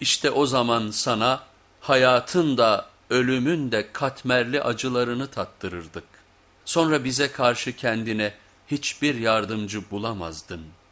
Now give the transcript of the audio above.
İşte o zaman sana hayatın da ölümün de katmerli acılarını tattırırdık. Sonra bize karşı kendine hiçbir yardımcı bulamazdın.''